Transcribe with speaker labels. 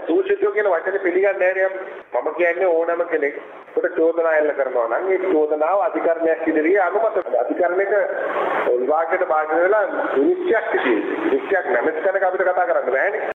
Speaker 1: දූෂිතයෝ කියන වචනේ පිළිගන්නේ නැහැ මම කියන්නේ ඕනම කෙනෙක් කොට චෝදනා එල්ල කරනවා නම් ඒ චෝදනාව අධිකරණයක් ඉදිරියේ අනුමත අධිකරණයක විභාගයට භාජනය වෙලා විනිශ්චයක් සිටියේ විනිශ්චයක් නැමැති තැනක අපිට කතා කරන්න බෑනේ